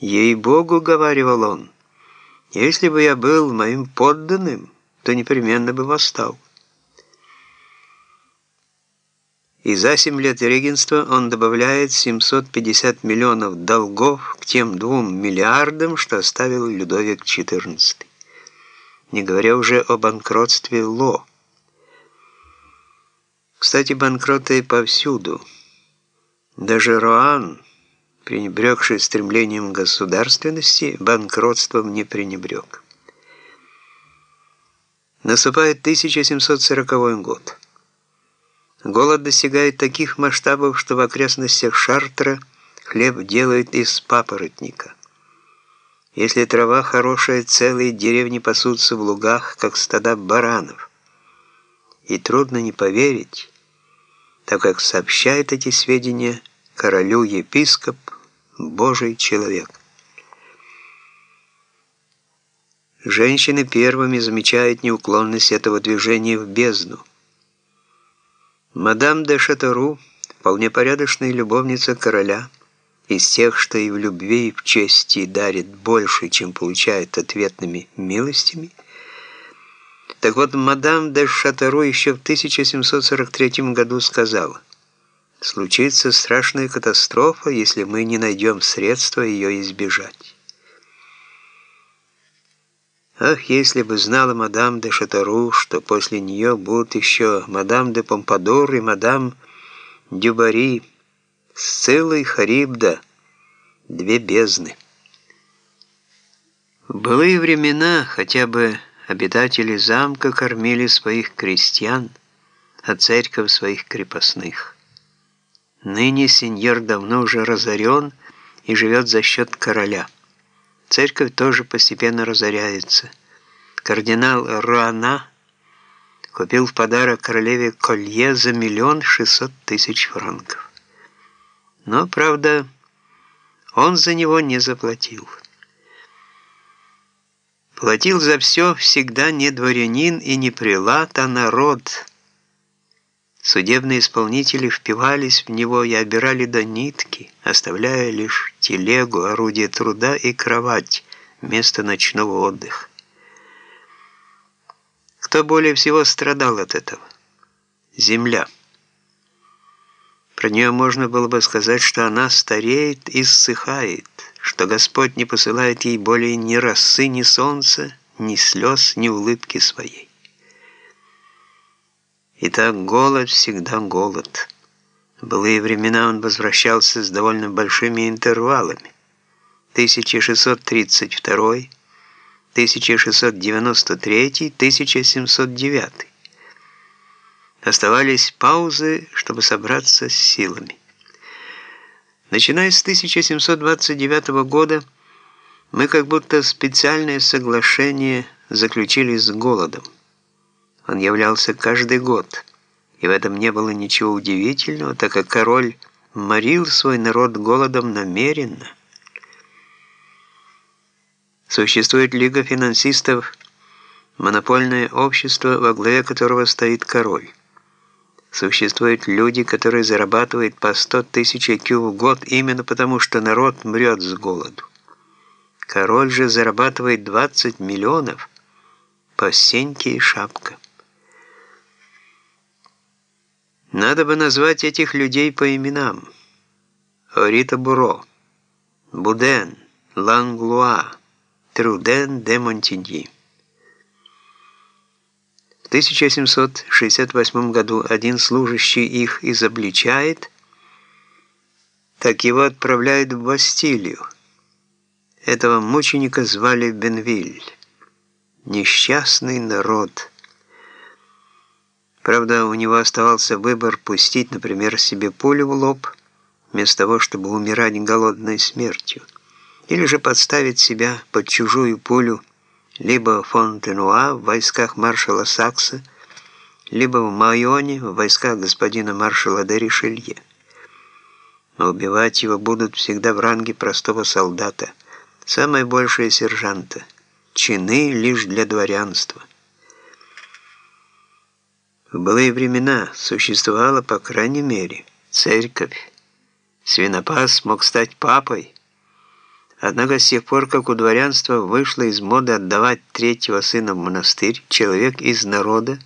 «Ей-богу», — говаривал он, — «если бы я был моим подданным, то непременно бы восстал». И за 7 лет регенства он добавляет 750 миллионов долгов к тем двум миллиардам, что оставил Людовик XIV. Не говоря уже о банкротстве Ло. Кстати, банкроты повсюду. Даже Роан, пренебрегший стремлением государственности, банкротством не пренебрег. Наступает 1740 год. Голод достигает таких масштабов, что в окрестностях Шартра хлеб делают из папоротника. Если трава хорошая, целые деревни пасутся в лугах, как стада баранов. И трудно не поверить, так как сообщает эти сведения королю епископ, Божий человек. Женщины первыми замечают неуклонность этого движения в бездну. Мадам де Шатару, вполне порядочная любовница короля, из тех, что и в любви, и в чести дарит больше, чем получает ответными милостями. Так вот, мадам де Шатару еще в 1743 году сказала, «Случится страшная катастрофа, если мы не найдем средства ее избежать». Ах, если бы знала мадам де Шатару, что после нее будут еще мадам де Помпадур и мадам Дюбари, Сцилла и Харибда, две бездны. В былые времена хотя бы обитатели замка кормили своих крестьян, а церковь своих крепостных. Ныне сеньор давно уже разорен и живет за счет короля. Церковь тоже постепенно разоряется. Кардинал Руана купил в подарок королеве колье за миллион шестьсот тысяч франков. Но, правда, он за него не заплатил. Платил за все всегда не дворянин и не прилад, а народ. Судебные исполнители впивались в него и обирали до нитки, оставляя лишь телегу, орудие труда и кровать, место ночного отдыха. Кто более всего страдал от этого? Земля. Про нее можно было бы сказать, что она стареет и ссыхает, что Господь не посылает ей более ни росы, ни солнца, ни слез, ни улыбки своей. Итак, голод всегда голод. В былые времена он возвращался с довольно большими интервалами. 1632, 1693, 1709 Оставались паузы, чтобы собраться с силами. Начиная с 1729 года, мы как будто специальное соглашение заключили с голодом. Он являлся каждый год, и в этом не было ничего удивительного, так как король морил свой народ голодом намеренно. Существует Лига финансистов, монопольное общество, во главе которого стоит король. Существуют люди, которые зарабатывают по 100 тысяч IQ в год именно потому, что народ мрет с голоду. Король же зарабатывает 20 миллионов по сеньке и шапка. Надо бы назвать этих людей по именам. Орита Буро, Буден, Ланглуа, Труден де Монтиньи. 1768 году один служащий их изобличает, так его отправляют в Бастилию. Этого мученика звали Бенвиль. Несчастный народ. Правда, у него оставался выбор пустить, например, себе пулю в лоб, вместо того, чтобы умирать голодной смертью, или же подставить себя под чужую пулю либо в Фонтенуа в войсках маршала Сакса, либо в Майоне в войсках господина маршала де Ришелье. Но убивать его будут всегда в ранге простого солдата, самое большее сержанта, чины лишь для дворянства. В былые времена существовала, по крайней мере, церковь. Свинопас мог стать папой, Однако с тех пор, как у дворянства вышло из моды отдавать третьего сына в монастырь, человек из народа,